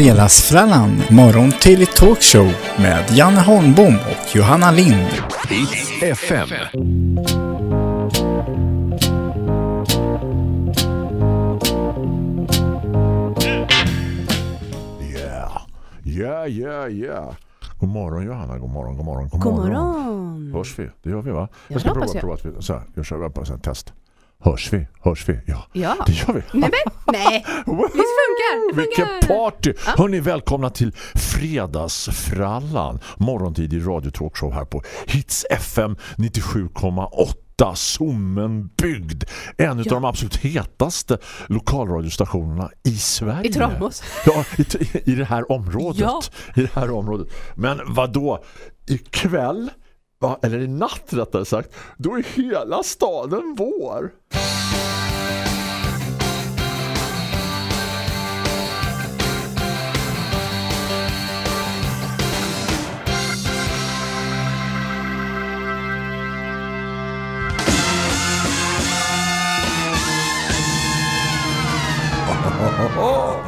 Fredagsfrallan, morgon till talkshow med Janne Holmbom och Johanna Lind. Hits FM. Yeah, yeah, yeah, yeah. God morgon Johanna, god morgon, god morgon, god, God morgon. Hörs vi? Det gör vi va? Ja, jag ska prova, jag. prova att vi, så här, jag kör bara en test. Hörs vi? Hörs vi? Ja, Ja. det gör vi. Nej, men, nej. Visst funkar, det funkar. party! Hörrni, välkomna till Fredagsfrallan. Morgontid i radiotalkshow här på Hits FM 97,8. Sommenbygd. En av Ja. de absolut hetaste lokalradiostationerna i Sverige. I Tranås. Ja, i, i det här området. Ja. I det här området. Men vad då? Ikväll, va, eller i natt rättare sagt, då är hela staden vår.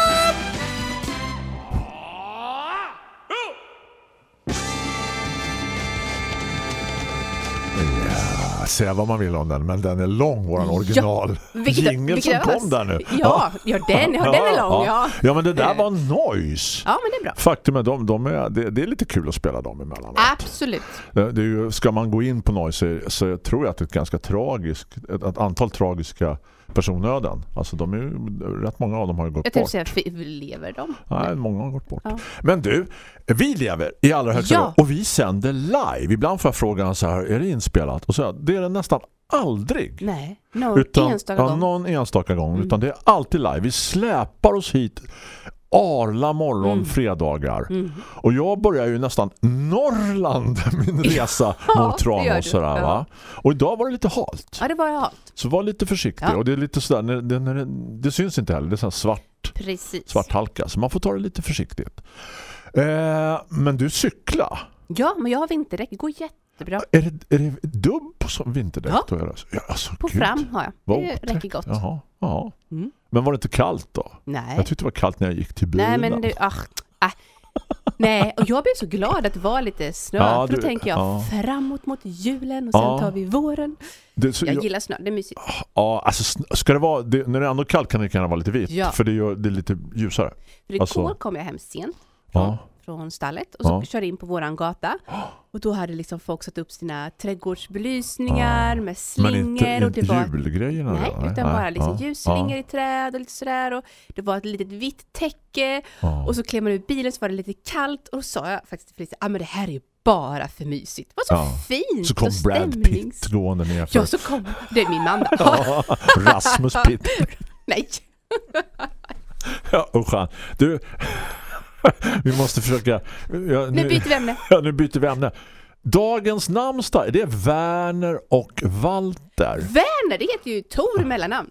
säga vad man vill om den, men den är lång, våran original Vilket- jingle vilket som kom där nu. Ja, ja den, ja, den är lång. Ja. ja, men det där var noise. ja, men det är bra. Faktum är, de, de är det, det är lite kul att spela dem emellanåt. Absolut. Det, det är ju, ska man gå in på noise så jag tror jag att det är ett ganska tragiskt, ett, ett antal tragiska personöden. Alltså de är ju, rätt många av dem har gått Jag bort. tänkte säga, lever de? Nej, många har gått bort. Ja. Men du, vi lever i allra högsta Ja. och vi sänder live. Ibland får jag frågan så här, är det inspelat? Och så här, det är det nästan aldrig. Nej, någon Utan, enstaka ja, gång. någon enstaka gång. Mm. Utan det är alltid live. Vi släpar oss hit Arla morgon Mm. fredagar. Mm. Och jag börjar ju nästan Norrland min resa Ja, mot Tranås. du. sådär, Ja. va? Och idag var det lite halt. Ja, det var halt. Så var lite försiktig. Ja. Och det är lite sådär, när, det, när det, syns inte heller. Det är så här svart, Precis. svart halka. Så man får ta det lite försiktigt. Eh, men du cykla. Ja, men jag har vinterdäck. Det går jättebra. Är det, är det dubb på som vinterdäck? Ja. då? Alltså, På gud. fram har jag. Det räcker gott. Jaha, ja. Mm. Men var det inte kallt då? Nej. Jag tyckte det var kallt när jag gick till bilen. Nej, men det, ach, äh. Nej, och jag blev så glad att det var lite snö. Ja, för då du- tänker jag ja. framåt mot julen och sen Ja. tar vi våren. det, Jag jag, gillar snö, det är mysigt. ja, alltså, ska det vara, det, när det är ändå kallt kan det gärna vara lite vitt. Ja. För det, gör, det är lite ljusare. För igår Alltså- kom jag hem sent från, Ja. från stallet och så Ja. körde in på våran gata. Och då hade liksom folk satt upp sina trädgårdsbelysningar med Men slingor. inte, och det inte var, julgrejerna. Nej, då, utan bara liksom ja, ljusslingor i träd och lite sådär. Och det var ett litet vitt täcke. Ja. Och så klev man ur bilen så var det lite kallt. Och då sa jag faktiskt till Felicia, ah, men det här är ju bara för mysigt. Det var så Ja. fint Så kom och Brad. Pitt gående ner för Ja, så kom det är min man. Ja, Rasmus Pitt. Nej, Ja, usch. Du, vi måste försöka... Ja, nu byter vi ämne. Ja, nu byter vi ämne. Dagens namnsdag, det är Werner och Walter. Werner, det heter ju Tor mellannamn.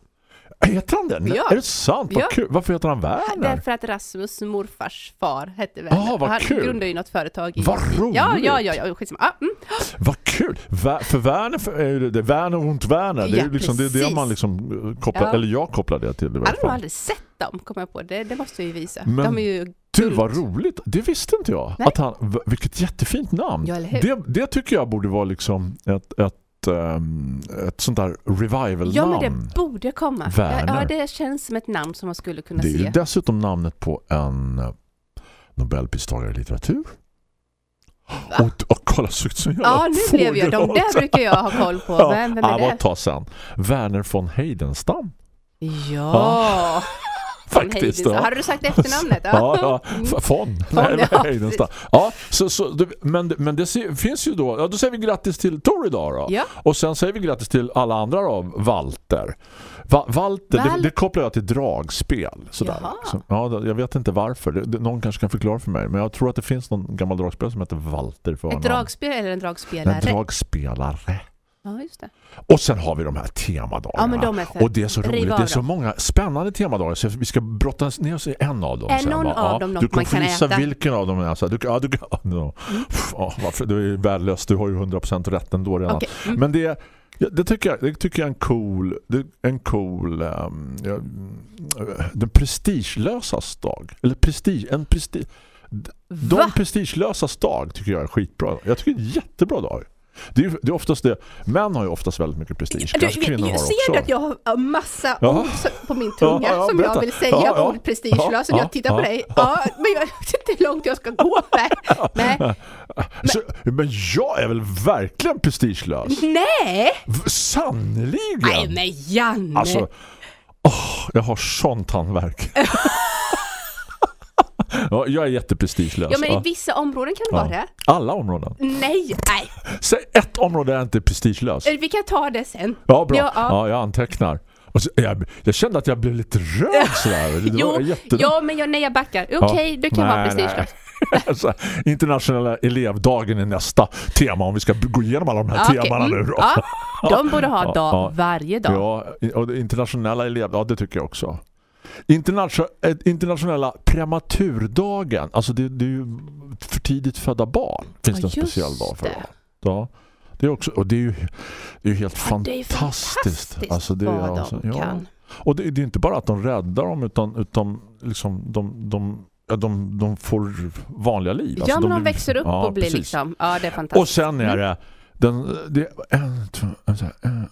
Heter han det? Ja. Är det sant? Vad Ja. kul. Varför heter han Werner? Därför att Rasmus morfars far hette Werner. Ah, vad han kul. grundade ju något företag i... Vad roligt. Ja, ja, ja, ja skitsamma. Ah, mm. Vad kul! Ver- för Werner för, är det, det Werner und Werner. Det är Ja, liksom det, är det man liksom eh, kopplar, Ja. eller jag kopplar det till. i Jag fall. aldrig sett dem, kommer jag på. Det, det måste jag ju visa. Men De är ju Du, vad roligt. Det visste inte jag. Nej. Att han, vilket jättefint namn. Ja? Det, det tycker jag borde vara liksom ett, ett, ehm, ett sånt där revival-namn. Ja, men det borde komma. Werner. Ja, det känns som ett namn som man skulle kunna Det är ju se. dessutom namnet på en eh, Nobelpristagare i litteratur. Va? Och, och kolla, som Ja, nu blev jag. De där brukar jag ha koll på. Ja, Vem, vem ja, är vad det? ta sen. Werner von Heidenstam. Ja, från Faktiskt. Ja. Har du sagt efternamnet? Ja, ja. Mm. F- Von. Von, Nej, ja. Ja, så, så, det- men, men det finns ju då, ja, då säger vi grattis till Tor idag då. Ja. Och sen säger vi grattis till alla andra då, Walter. Va, Walter, det, Val- det kopplar jag till dragspel. Sådär. Jaha. Så, ja, det- jag vet inte varför. Det, det, någon kanske kan förklara för mig. Men jag tror att det finns någon gammal dragspel som heter Walter. För Ett dragspel eller en dragspelare? En dragspelare. Ja, just det. Och sen har vi de här temadagarna. Ja, de och det är så roligt. Det är så många spännande temadagar så vi ska brotta ner oss i en av dem. Är någon va? av ja, dem något Du man kan äta? vilken av dem är. Så du, ja, du, ja, no. ja, varför? Du är värdelös. Du har ju 100% rätt ändå redan. Okej. Mm. Men det, ja, det, tycker jag, det tycker jag är en cool, en cool um, ja, mm, den prestigelösas dag. Eller prestige, en prestige. De Va? prestigelösas dag tycker jag är skitbra. Jag tycker det är en jättebra dag. Det är, det är oftast det. Män har ju oftast väldigt mycket prestige. Du, Kanske kvinnor har jag ser också. du att jag har massa Ja. ord på min tunga Ja, ja, som jag vill säga Ja, ja. ord prestigelös och Ja, jag tittar på dig. Ja, men jag vet inte hur långt jag ska gå där. Nej. Så, men jag är väl verkligen prestigelös? Nej! Sannoliken! Nej, men Janne! Alltså, åh, jag har sånt handverk. ja, jag är jätteprestigelös. ja, men i vissa områden kan det Ja. vara det. Alla områden. Nej, nej. Säg ett område jag inte är prestigelös. Vi kan ta det sen. Ja, bra. Ja, Ja, ja. jag antecknar. Och så, jag, jag kände att jag blev lite röd sådär. Det Jo, ja, men jag, nej, jag backar. Okej, du kan vara Nej, prestigelös. alltså, internationella elevdagen är nästa tema om vi ska gå igenom alla de här okej, temana mm, nu då. Ja, de borde ha dag ja. varje dag. Ja, och det internationella elev, ja det tycker jag också. Internatio eh, internationella prematurdagen, alltså det, det är ju för tidigt födda barn. Finns Ja, det en speciell dag för det. Ja. Det är också och det är ju det är ju helt Ja, fantastiskt. fantastiskt alltså det är alltså, de ja. Och det, det är inte bara att de räddar dem utan utan liksom de de de, de får vanliga liv. Ja, Alltså, men de blir- växer upp ja, och blir precis. liksom... Ja, det är Och fantastiskt. sen är det den, det är en, två, en, en,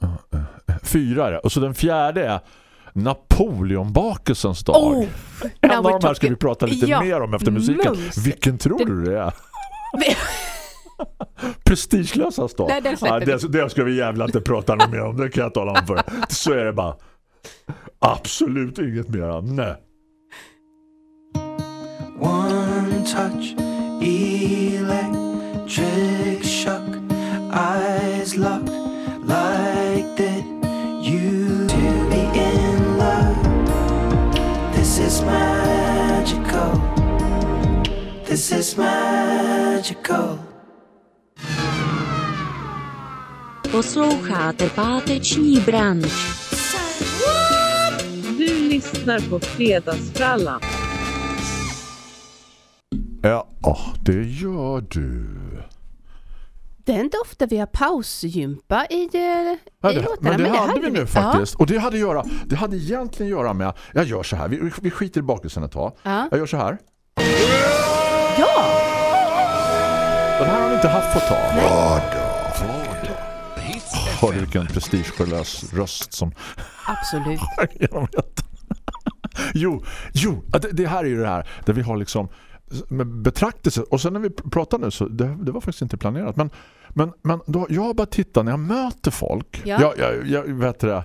en, fyra är det. Och så den fjärde är Napoleonbakelsens dag. Oh, en av de här ska vi prata lite Ja, mer om efter musiken. mums. Vilken tror du det är? Prestigelösast dag. Nej, ja, det, det ska vi jävla inte prata mer om. Det kan jag tala om för. Så är det bara. Absolut inget mer. Nej. One touch, electric shock, eyes locked is magical. This is magical. Posloucháte páteční branč. Du lyssnar på Fredagsfrallan. Ja, det gör du. Det är inte ofta vi har pausgympa i, eh, Ja, i det, låtarna. men det hade vi nu faktiskt. Och det hade, göra, det hade egentligen att göra med... Jag gör så här. Vi, vi skiter i bakelsen ett tag. Ja. Jag gör så här. Ja. ja. Den här har vi inte haft på tag. Vardag. Hör du vilken prestigelös röst som Absolut. genom. Jo, jo det, det här är ju det här där vi har liksom betraktelse och sen när vi pr- pratar nu så det, det var faktiskt inte planerat men, men, men då, jag bara tittat när jag möter folk Ja. jag, jag, jag vet det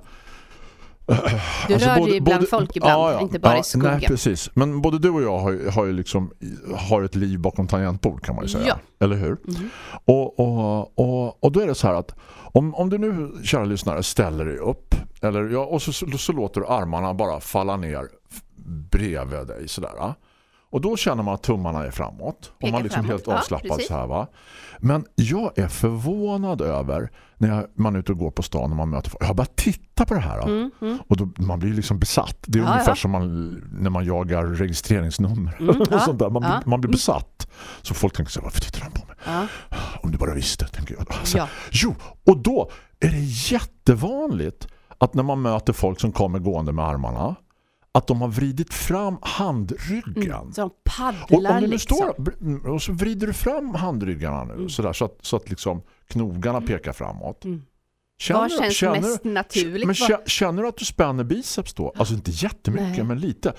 Du Alltså, rör både- dig bland både- folk ibland, ja, ja, inte bara ja, i skogen. Nej, precis. Men både du och jag har, ju- har ju liksom har ett liv bakom tangentbord kan man ju säga. Ja. Eller hur? Mhm. Och, och, och, och då är det så här att om, om du nu, kära lyssnare, ställer dig upp eller, ja, och så, så, så låter du armarna bara falla ner bredvid dig sådär. Ja. Och då känner man att tummarna är framåt. och Pekar man är liksom framåt. helt Ja, avslappad precis. så här va. Men jag är förvånad över när jag, man är ute och går på stan och man möter folk. Jag har bara tittat på det här. Mm, mm. Och då, man blir liksom besatt. Det är Ja, ungefär ja. som man, när man jagar registreringsnummer. Mm, och ja, sånt där. Man, ja. blir, man blir besatt. Så folk tänker så här, varför tittar han på mig? Ja. Om du bara visste, tänker jag. Alltså, Ja. Jo, och då är det jättevanligt att när man möter folk som kommer gående med armarna att de har vridit fram handryggen. Mm. Så de Och paddlar om du liksom. står och så vrider du fram handryggarna nu sådär, så, att, så att liksom knogarna pekar framåt. Mm. Känner, Vad känns känner, mest naturligt? men Vad- kä- känner du att du spänner biceps då? Alltså inte jättemycket Nej. men lite.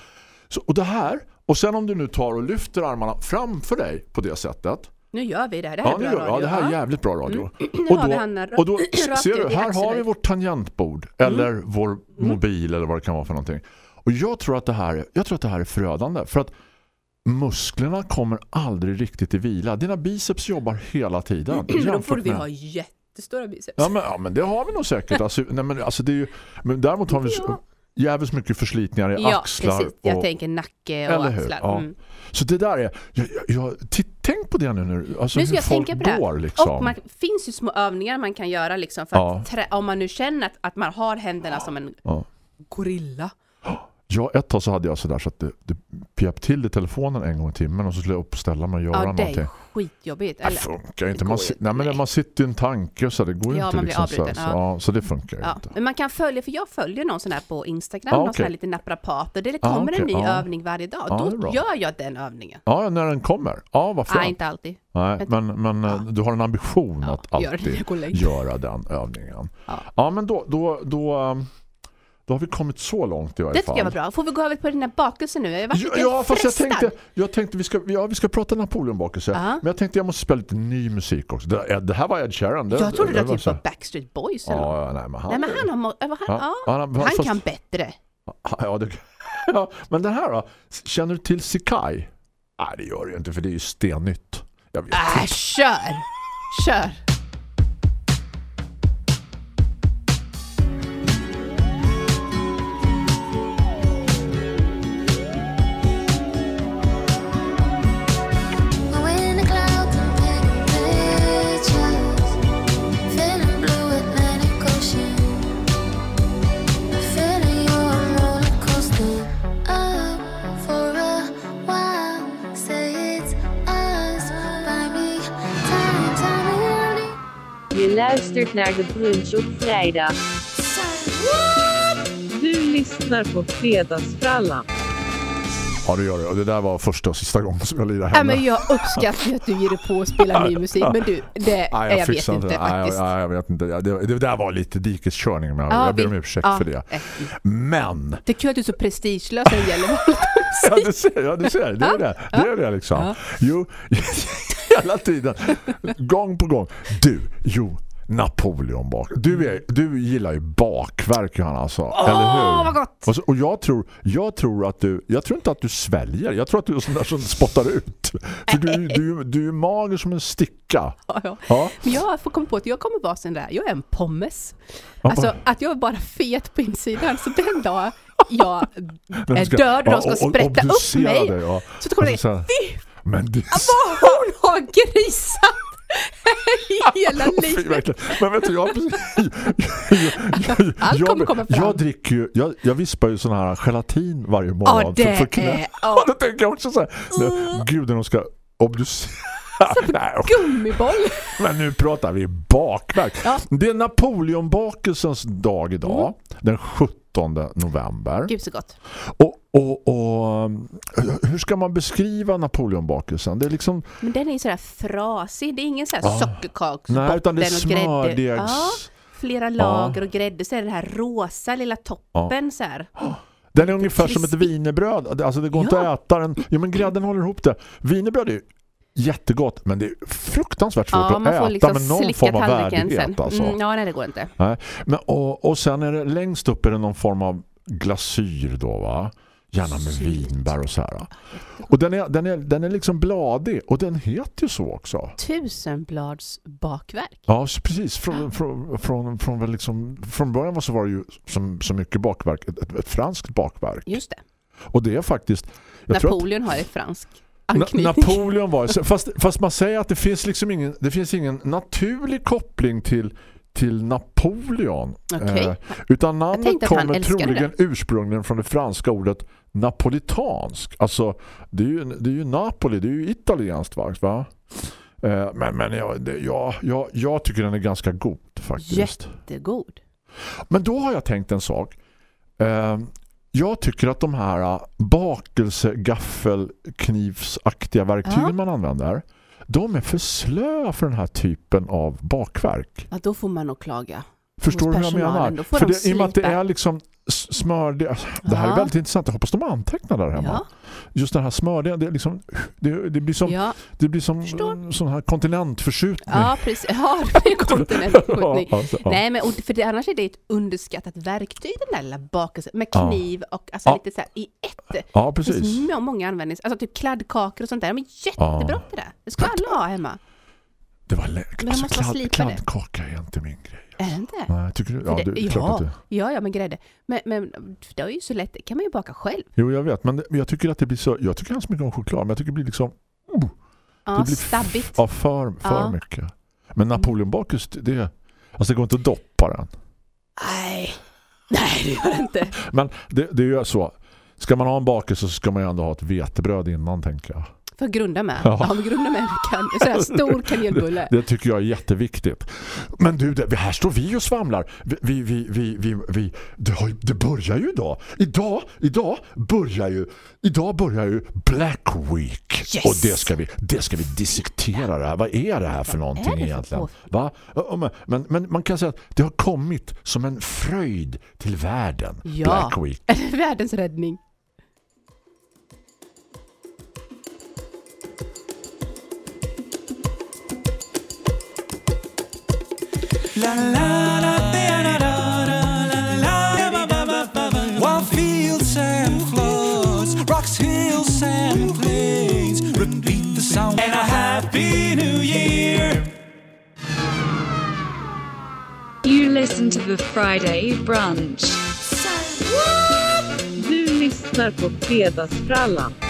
Så, och det här, och sen om du nu tar och lyfter armarna framför dig på det sättet. Nu gör vi det. här. Det här Ja, är bra gör, ja radio. det här är Ja. jävligt bra radio. Nu Och då, och då ser du, här har vi vårt tangentbord eller vår mobil eller vad det kan vara för någonting. Och jag tror att det här, är- jag tror att det här är förödande för att musklerna kommer aldrig riktigt i vila. Dina biceps jobbar hela tiden. Då får vi ha jättestora biceps. Ja men, ja men det har vi nog säkert. Alltså, nej, men, alltså, det är ju, men däremot har vi... Ja. jävligt mycket förslitningar i Ja, axlar. precis. Jag och, tänker nacke och Eller hur? axlar. Ja. Mm. Så det där är, jag, jag, tänk på det nu, nu alltså Nu ska hur jag folk tänka på det. går liksom. Och man finns ju små övningar man kan göra liksom för Ja. att om man nu känner att, att man har händerna som en Ja. gorilla. Ja, ett tag så hade jag sådär så att det, det pep till i telefonen en gång i timmen och så skulle jag uppställa mig och göra Ja, det är någonting. skitjobbigt. Det Eller, funkar ju inte. det Man, nej, men nej. man sitter i en tanke så det går Ja, inte man blir liksom så, avbruten, så, ja. ja, så det funkar ja. inte. Men man kan följa, för jag följer någon sån här på Instagram, Ja, någon sån här liten naprapater. Det kommer en okej, ny ja. övning varje dag. Det Då gör jag den övningen. Ja, när den kommer. Ja, vad Nej, fan. inte alltid. Nej, men, men eh, du har en ambition att gör det alltid lägger. göra den övningen. Ja. Men då, då, då, um, då har vi kommit så långt i varje Det fall. tycker jag var bra. Får vi gå över på den här bakelsen nu? Jag har varit Ja, ja fast jag tänkte, jag tänkte vi ska, ja, vi ska prata Napoleonbakelse. Ja. Men jag tänkte jag måste spela lite ny musik också. Det, det här var Ed Sheeran. Det, Jag trodde det var var typ så- var Backstreet Boys eller. Ja, nej, men han, Nej men han har, han, Ja, han har- han fast- kan bättre. Ja, det, ja, men den här då? Känner du till Sikai? Nej, det gör ju inte för det är ju stennytt. Jag vet Äh, inte. kör! Kör! Luistert naar de brunch op vrijdag. Du lyssnar på Fredagsfrallan. Ja, det gör det. Och det där var första och sista gången som jag lirar Ja, hemma. men jag uppskattar att du ger dig på att spela ny musik, men du, det, Nej, jag, vet fixar inte Nej, faktiskt. jag, jag vet inte. Ja, Det, det där var lite dikeskörning, men Ja, jag ber om ursäkt ja, för det. eh, Men, Det är kul att du är så prestigelös när det gäller ja du ser, ja, du ser det är det. Det är det liksom. Ja. Jo, hela tiden. Gång på gång. Du, jo, Napoleon bak. Du, är, du gillar ju bakverk Johanna alltså, eller hur? Åh, vad gott! Och, så, och jag tror jag tror att du jag tror inte att du sväljer. Jag tror att du är sån där som spottar ut. För du du du är mager som en sticka. Ja, ja. Ja. Men jag får komma på att jag kommer vara sån där, jag är en pommes. Alltså att jag är bara fet på insidan, så den dag jag är ska- död och de ska sprätta upp mig, dig, ja. så kommer det Men det vad hon har grisat hela livet. Men vet du, jag, jag, jag, jag dricker ju, jag, jag vispar ju sån här gelatin varje morgon. Ja, det för, för är... Ja, Då tänker jag också så här, nej, gud när de ska obducera. Gummiboll. men nu pratar vi bakverk. Ja. Det är Napoleonbakelsens dag idag, den 17 november. Gud så gott. Och, och, och hur ska man beskriva Napoleonbakelsen? Det är liksom Men den är ju sådär frasig, det är ingen sån här Ah. sockerkaksbotten Nej, utan det är smördegs... Ja, flera lager och grädde, så är det den här rosa lilla toppen så här. Den är ungefär som ett vinerbröd. Alltså det går inte Ja. att äta den. Ja, men grädden håller ihop det. Vinerbröd är ju jättegott, men det är fruktansvärt svårt Ja, att äta liksom med någon form av värdighet. Alltså. Mm, ja, nej det går inte. Nej. Men, och, och sen är det längst upp är det någon form av glasyr då va? Gärna med vinbär och så här. Och den är, den, är, den är liksom bladig och den heter ju så också. Tusenblads bakverk. Ja, precis. Från, från, från, från, liksom, från början så var det ju som, så mycket bakverk, ett, ett, franskt bakverk. Just det. Och det är faktiskt... Tror att- Napoleon har ett fransk Na. Napoleon var fast, fast man säger att det finns liksom ingen det finns ingen naturlig koppling till till Napoleon. Okej. Eh, utan namnet kommer troligen ursprungligen från det franska ordet napolitansk. Alltså det är ju det är ju Napoli, det är ju italienskt va? va? Eh, men men jag, det, jag, jag, jag tycker den är ganska god faktiskt. Jättegod. Men då har jag tänkt en sak. Eh, jag tycker att de här uh, bakelse, gaffel, knivsaktiga verktygen Ja. man använder de är för slöa för den här typen av bakverk. Ja, då får man nog klaga. Förstår du hur jag menar? För de det, I och med att det är liksom s- smörde... Det här är väldigt intressant. Jag hoppas de antecknar där hemma. Ja, Just den här smörde, det, liksom, det, det blir som, ja, det blir som Förstår. en sån här kontinentförskjutning. ja, precis. Ja, det blir kontinentskjutning. Ja, alltså. Nej, men och för det, annars är det ett underskattat verktyg den där lilla bakelsen med kniv och alltså lite så här i ett. ja, Det precis. finns må- många användnings... Alltså typ kladdkakor och sånt där. De är jättebra till det. Det ska alla ha hemma. Det var lä- de alltså, kladd, kladdkaka är inte min grej. Är det inte? Nej, tycker du? Ja, det- det ja, det. ja, ja, men grädde. Men, men det är ju så lätt, det kan man ju baka själv. Jo, jag vet. Men jag tycker att det blir så... Jag tycker ganska mycket om choklad, men jag tycker det blir liksom... Ja, det blir stabbigt. Ja, för, för Ja. mycket. Men Napoleonbakus, det... Alltså det går inte att doppa den. Nej. Nej, det gör det inte. Men det, det är ju så. Ska man ha en bakelse så ska man ju ändå ha ett vetebröd innan, tänker jag. För grunda med. Ja. Ja, grunda med kan, så här stor kanelbulle. Det tycker jag är jätteviktigt. Men du, det, här står vi och svamlar. Vi, vi, vi, vi, vi, vi det, har, det börjar ju idag. Idag, idag börjar ju idag börjar ju Black Week. Yes! Och det ska vi det ska vi dissektera det här. Vad är det här för någonting det för egentligen? Va? Men, men man kan säga att det har kommit som en fröjd till världen. Ja. Black Week. Världens räddning. You listen to the Friday brunch. Du lyssnar på Fredagsfrallan.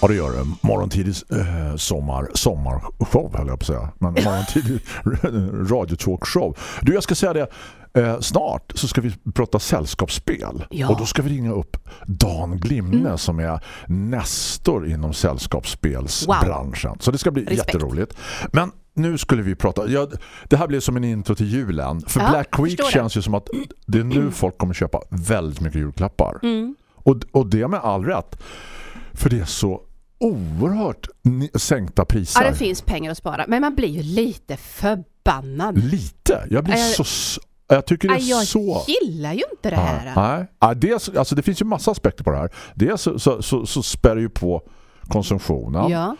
Ja, det gör det. Morgontidig eh, sommar, sommarshow höll jag på att säga. Men morgontidig radiotalkshow. Du, jag ska säga det. Eh, snart så ska vi prata sällskapsspel. Ja. Och då ska vi ringa upp Dan Glimne som är nästor inom sällskapsspelsbranschen. Så det ska bli Respekt. jätteroligt. Men nu skulle vi prata... Ja, det här blir som en intro till julen. För Ja, Black Week känns ju som att det är nu folk kommer köpa väldigt mycket julklappar. Mm. Och, och det med all rätt. För det är så oerhört sänkta priser. Ja, det finns pengar att spara. Men man blir ju lite förbannad. Lite. Jag blir Nej, så... Jag tycker det är Nej, jag så... gillar ju inte det här. Ja, nej. Ja, dels, alltså det finns ju massa aspekter på det här. Dels så, så, så, så spär det ju på konsumtionen. Ja.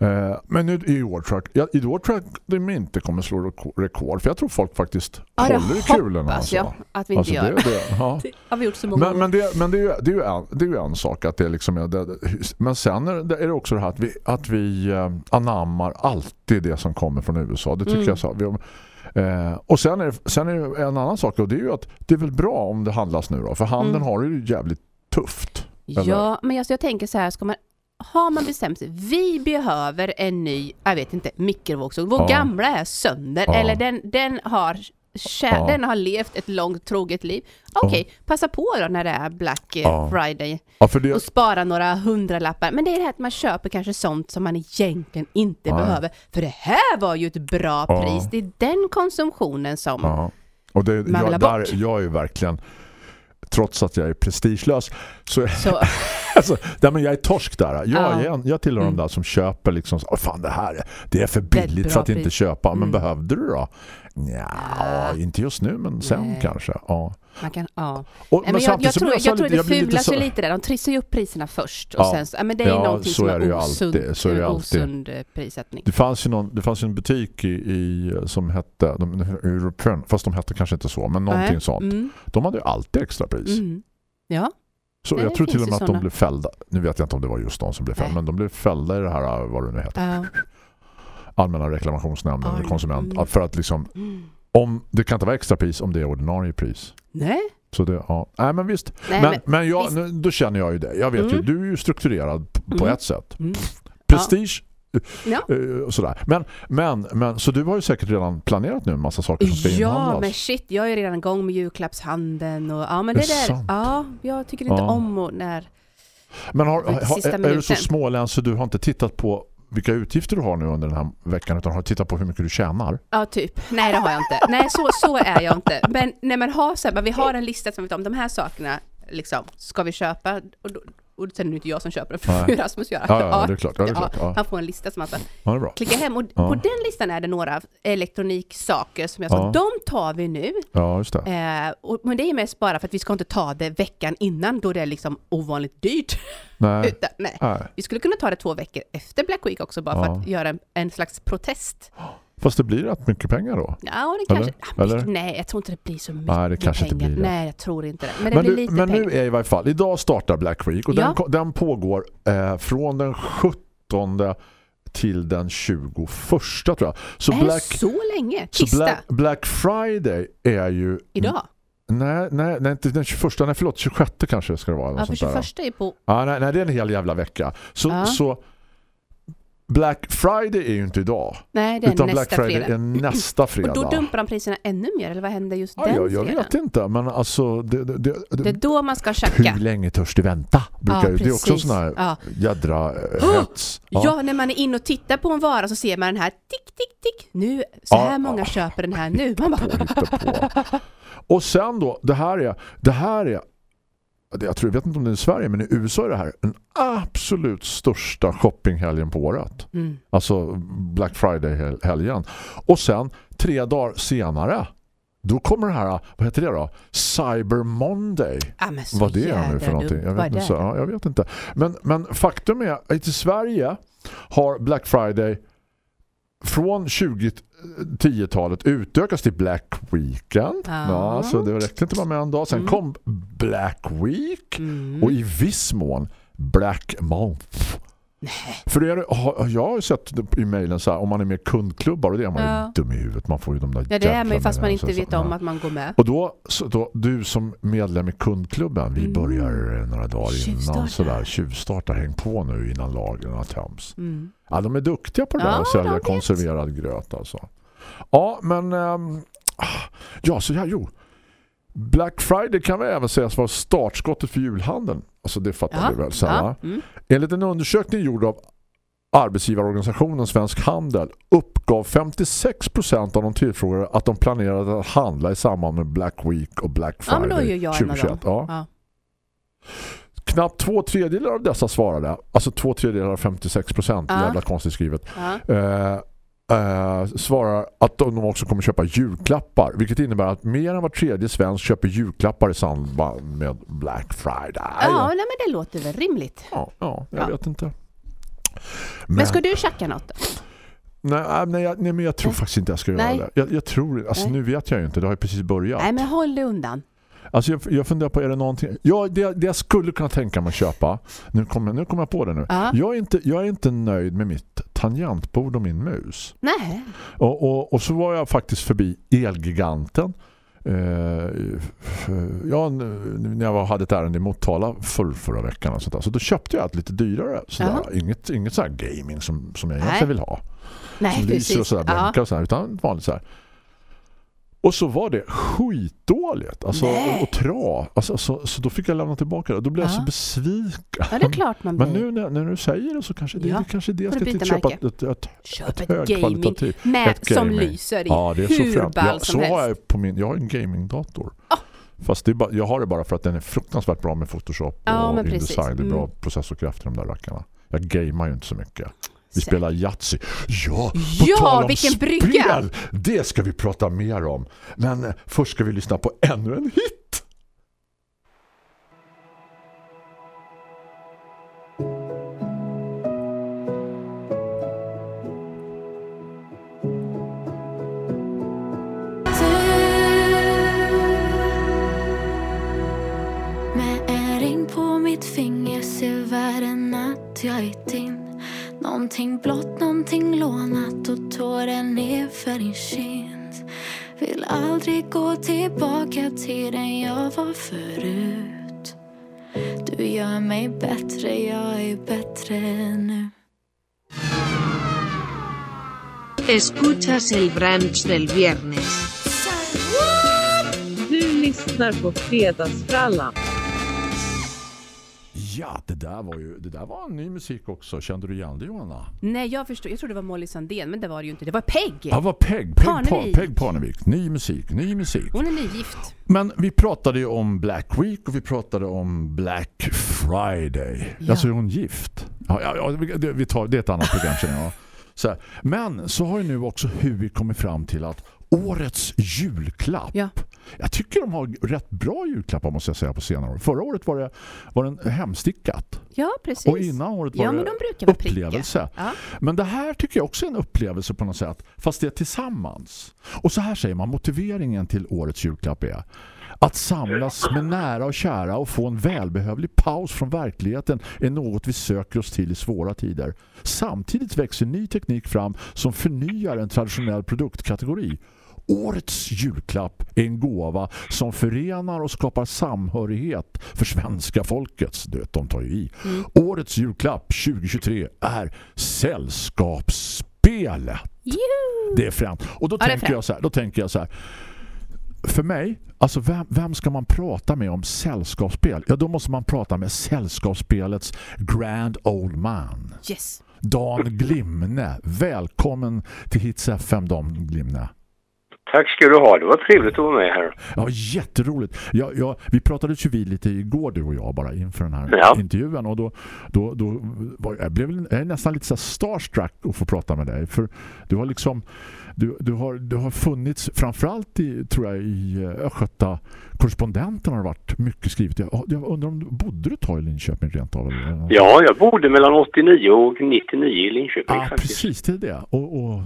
Eh, men nu i år tror jag, ja, i år tror jag de inte kommer slå reko- rekord. För jag tror folk faktiskt Ja, håller i kulorna. Alltså. jag att vi inte Alltså, gör. det, det, ja. Det har vi gjort så många Men, men, det, men det, är ju, det, är ju en, det är ju en sak att det liksom är det, men sen är det, är det också det här att vi, att vi eh, anammar alltid det som kommer från USA. Det tycker Mm. jag så. Vi, eh, och sen är, det, sen är det en annan sak och det är ju att det är väl bra om det handlas nu då. För handeln Mm. har det ju jävligt tufft. eller? Ja, men alltså jag tänker så här, ska man, har man bestämt sig, vi behöver en ny, jag vet inte, mikrovågsugn. Vår Ja. gamla är sönder, Ja. eller den, den har kä- Ja. den har levt ett långt troget liv. Okej, passa på då när det är Black eh, Ja. Friday Ja, det, och spara några hundralappar. Men det är det här att man köper kanske sånt som man egentligen inte behöver. För det här var ju ett bra Ja. pris. Det är den konsumtionen som... ja. och det, jag, där, bort. jag är ju verkligen trots att jag är prestigelös så Så, Alltså, nej, men jag är torsk där. Jag, Ja. jag, jag tillhör Mm. de där som köper liksom, oh, fan det här är- det är för är billigt för att inte köpa. Men Mm. behövde du då? Ja, Ja. inte just nu men sen Nej. kanske. Ja. Man kan, ja. Och, men jag, jag, tror, jag, så tror det fular sig lite där. De trissar ju upp priserna först. Och Ja. sen, så- ja, men det är Ja, någonting som är är osund, alltid. Så är det osund eh, prissättning. Det fanns ju någon, det fanns ju en butik i, i som hette de, European, fast de hette kanske inte så, men någonting Nej. sånt. Mm. De hade ju alltid extra pris. Mm. Ja, Så Nej, jag tror till och med att de såna. blev fällda. Nu vet jag inte om det var just de som blev fällda, Nej. men de blev fällda i det här, vad det nu heter, ja. allmänna reklamationsnämnden eller konsument. mm. För att liksom, Mm. om, det kan inte vara extra pris om det är ordinarie pris. Nej, Så det, ja. Nej men visst. Nej men men, men jag, visst. nu, då känner jag ju det. Jag vet ju, Mm. du är ju strukturerad på Mm. ett sätt. Mm. Prestige ja. eh, sådär. Men, men, men, så du har ju säkert redan planerat nu en massa saker som ska Ja, inhandlas. men shit, jag är redan igång med julklappshandeln och ja, men Är det det där, sant? ja, jag tycker inte Ja. om och när, Men har, är har, är, är du så småländsk så du har inte tittat på vilka utgifter du har nu under den här veckan utan har tittat på hur mycket du tjänar? ja typ, nej det har jag inte, nej så, så är jag inte, men när man har så här, men vi har en lista som vi vet om de här sakerna, liksom, ska vi köpa, och, då, och sen är det inte jag som köper det, för det får Rasmus göra. Ja, ja, det är klart. Ja, det är klart. Ja. Han får en lista som han så Ja, det är bra. klickar hem och på den listan är det några elektroniksaker som jag sa, de tar vi nu. Ja, just det. Eh, och, men det är mest bara för att vi ska inte ta det veckan innan då det är liksom ovanligt dyrt. Nej. Utan, nej. Nej. Vi skulle kunna ta det två veckor efter Black Week också bara för att göra en, en slags protest. Fast det blir rätt mycket pengar då. Ja, det kanske... Eller? Ja, Eller? Nej, jag tror inte det blir så mycket Nej, det kanske inte pengar. blir det. Nej, jag tror inte det. Men det Men, blir du, lite men pengar. nu är i varje fall, idag startar Black Week och Ja. den, den pågår eh, från den 17 till den 21 tror jag. Så är Black, så länge? så Tisdag? Black, Black Friday är ju... Idag? Nej, nej, nej, inte den 21, nej förlåt, 26 kanske ska det vara. Ja, för sånt där. 21 är på... Ja, nej, nej, det är en hel jävla vecka. Så, Ja. så Black Friday är ju inte idag. Nej, det är utan nästa Black Friday fredag. är nästa fredag. Och då dumpar de priserna ännu mer, eller vad händer just ja, den jag, jag fredagen? vet inte, men alltså det, det, det, Det är då man ska tjacka. hur länge törs du vänta? Brukar, Ja, ju- det är också sån här Ja. jädra Oh! hets. Ja. när man är inne och tittar på en vara så ser man den här tick, tick, tick. Nu, så Ja, här många ja. köper den här nu. Man bara, på. Och sen då, det här är det här är jag tror jag vet inte om det är i Sverige men i USA är det här den absolut största shoppinghelgen på året. mm. Alltså Black Friday-helgen. Och sen tre dagar senare då kommer det här, vad heter det då? Cyber Monday. så Vad det är nu för någonting. Jag vet, inte, ja, jag vet inte. Men, men faktum är att i Sverige har Black Friday från 2010-talet utökas till Black Weekend. Ja. Ja, så det räckte inte bara med en dag. Sen Mm. kom Black Week Mm. och i viss mån Black Month. För det är, har- jag har ju sett i mejlen så här, om man är med kundklubbar och det är man Ja. ju dum i huvudet. Man får ju de där Ja, det är man ju fast man inte vet om att man går med. Och då, så då, du som medlem i kundklubben, vi Mm. börjar eh, några dagar innan Tjuvstartar. sådär, tjuvstartar, häng på nu innan lagren töms. Mm. Ja, de är duktiga på det där Ja, att sälja konserverad gröt alltså. Ja, men ehm, ja, så här, jo. Black Friday kan väl även sägas vara startskottet för julhandeln. Alltså det fattar Ja, vi väl va? ja. Mm. Enligt en undersökning gjord av arbetsgivarorganisationen Svensk Handel uppgav 56% av de tillfrågade att de planerade att handla i samband med Black Week och Black ja, Friday av 2021. dem. Ja. Ja. Knappt två tredjedelar av dessa svarade, alltså två tredjedelar av 56%, Ja. jävla konstigt skrivet, Ja. eh, eh, svarar att de också kommer köpa julklappar. Vilket innebär att mer än var tredje svensk köper julklappar i samband med Black Friday. ja, nej, men det låter väl rimligt. ja, ja jag Ja. vet inte. Men, ska du tjacka något då? Nej, äh, nej, nej, men jag tror Nej. faktiskt inte jag ska göra Nej. det. Jag, jag tror, alltså nu vet jag ju inte, det har ju precis börjat. Nej, men håll dig undan. Alltså jag, jag funderar på, är det någonting... Ja, det, det jag skulle kunna tänka mig att köpa, nu kommer, nu kommer jag på det nu. Ja. Jag, är inte, jag är inte nöjd med mitt tangentbord och min mus. Nej. Och, och, och så var jag faktiskt förbi Elgiganten. Eh, ja, när jag hade ett ärende i Motala för, förra veckan och sånt där. Så då köpte jag ett lite dyrare. Sådär. Jaha. Inget, inget så här gaming som, som jag Nej. egentligen vill ha. Nej, som lyser och sådär, Ja. blinkar och sådär, utan vanligt så här. Och så var det skitdåligt. Alltså, Nej. och, tra. Alltså, så, så då fick jag lämna tillbaka det. Då blev jag Ja. så besviken. ja, det är klart man Men blir. nu när, när du säger det så kanske det, Ja. det kanske det jag ska till köpa märke? ett, ett, Köp ett ett gaming med, ett som lyser i Ja, det är så hur främt. ball Ja, så har jag på min jag har en gamingdator. Ah. Fast bara, jag har det bara för att den är fruktansvärt bra med Photoshop Ja, och men precis. InDesign. Det är bra Mm. processorkraft i de där rackarna. Jag gamear ju inte så mycket. Vi spelar Yatzy. Ja, på Ja, tal om vilken spel, brygga! Det ska vi prata mer om. Men eh, först ska vi lyssna på ännu en hit. Med en ring på mitt finger ser världen att jag är din Någonting blått, någonting lånat och tåren ner för din kind Vill aldrig gå tillbaka till den jag var förut Du gör mig bättre, jag är bättre nu Escuchas el brunch del viernes. Du lyssnar på Fredagsfrallan. Ja, det där var ju det där var en ny musik också. Kände du igen det Johanna? Nej, jag förstår. Jag trodde det var Molly Sandén, men det var det ju inte. Det var Peg. Ja, var Peg. Peg Parnevik. Parnevik. Peg Parnevik. Ny musik, ny musik. Hon är nygift. Men vi pratade ju om Black Week och vi pratade om Black Friday. Ja. Alltså är hon gift? Ja, ja, ja vi- det, vi tar, det är ett annat program känner jag. Så här. Men så har ju nu också Hui kommit fram till att årets julklapp Ja. Jag tycker de har rätt bra julklappar måste jag säga på senare år. Förra året var det, var den hemstickat. Ja, precis. Och innan året var ja, det men de prickiga. upplevelse. Ja. Men det här tycker jag också är en upplevelse på något sätt. Fast det är tillsammans. Och så här säger man, motiveringen till årets julklapp är att samlas med nära och kära och få en välbehövlig paus från verkligheten är något vi söker oss till i svåra tider. Samtidigt växer ny teknik fram som förnyar en traditionell produktkategori. Årets julklapp är en gåva som förenar och skapar samhörighet för svenska folkets. Du vet, de tar ju i. Årets julklapp 2023 är sällskapsspelet. Juhu! Det är främt. Och då Ja, tänker jag så här, då tänker jag så här. För mig, alltså vem, vem ska man prata med om sällskapsspel? Ja, då måste man prata med sällskapsspelets Grand Old Man. Yes. Dan Glimne. Välkommen till Hits FM, Dan Glimne. Tack ska du ha. Det var trevligt att vara med här. Ja, jätteroligt. Ja, ja, vi pratade ju vid lite igår du och jag bara inför den här Ja. intervjun och då, då, då var, jag blev jag nästan lite så starstruck att få prata med dig för du har liksom du, du, har, du har funnits framförallt i, tror jag i eh, Östgöta korrespondenten har det varit mycket skrivet. Jag, jag undrar om du bodde du ett tag i Linköping rent av? Eller? Ja, jag bodde mellan 89 och 99 i Linköping Ja, faktiskt. precis, det är det. Och, och,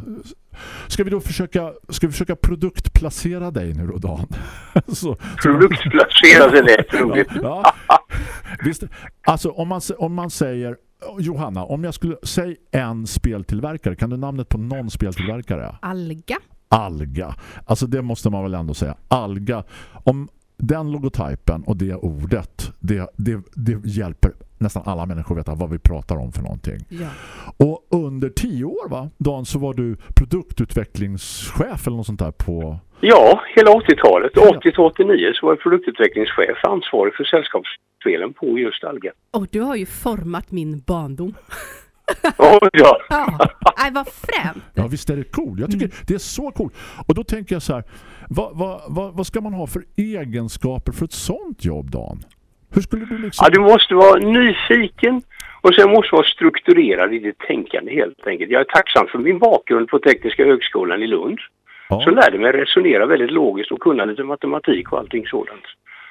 ska vi då försöka, ska vi försöka produktplacera dig nu då, Dan? så, så- Produktplacerade lät roligt. Ja. Visst, alltså om man, om man säger Johanna, om jag skulle säga en speltillverkare, kan du namnet på någon speltillverkare? Alga. Alga. Alltså det måste man väl ändå säga. Alga. Om den logotypen och det ordet, det, det, det hjälper nästan alla människor att veta vad vi pratar om för någonting. Ja. Och under tio år va, Dan, så var du produktutvecklingschef eller något sånt där på... Ja, hela 80-talet. Ja. 80 till 89 så var jag produktutvecklingschef ansvarig för sällskapsspelen på just Alga. Och du har ju format min barndom. Oh, ja. Ja. Nej, vad främt. Ja, visst är det cool. Jag tycker det är så cool. Och då tänker jag så här, vad, vad, vad, vad ska man ha för egenskaper för ett sånt jobb, Dan? Hur skulle du liksom... ja, du måste vara nyfiken och sen måste vara strukturerad i ditt tänkande helt enkelt. Jag är tacksam för min bakgrund på Tekniska högskolan i Lund. Ja. Så lärde mig resonera väldigt logiskt och kunna lite matematik och allting sådant.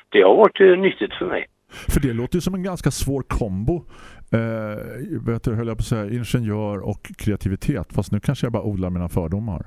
Det har varit eh, nyttigt för mig. För det låter ju som en ganska svår kombo. Eh, vet du, höll jag på att säga, ingenjör och kreativitet. Fast nu kanske jag bara odlar mina fördomar.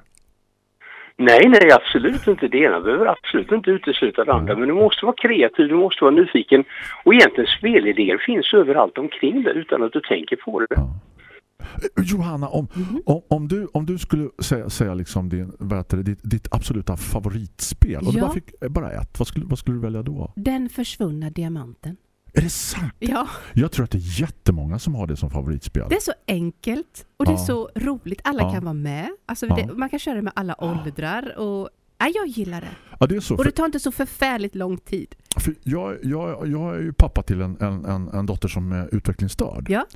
Nej, nej, absolut inte. Det ena behöver absolut inte utesluta det andra. Men du måste vara kreativ, du måste vara nyfiken. Och egentligen spelidéer finns överallt omkring dig utan att du tänker på det. Eh, Johanna, om, om, om, du, om du skulle säga, säga liksom din, vad heter det, ditt, ditt absoluta favoritspel och du Ja. bara fick eh, bara ett, vad skulle, vad skulle du välja då? Den försvunna diamanten. Är det sant? Ja, Jag tror att det är jättemånga som har det som favoritspel. det är så enkelt och det är Ja. så roligt. Alla Ja. kan vara med. Alltså, det, man kan köra det med alla åldrar och ja, jag gillar det. Ja, det är så. Och det tar inte så förfärligt lång tid. för jag, jag, jag är ju pappa till en, en, en, en dotter som är utvecklingsstörd. Ja.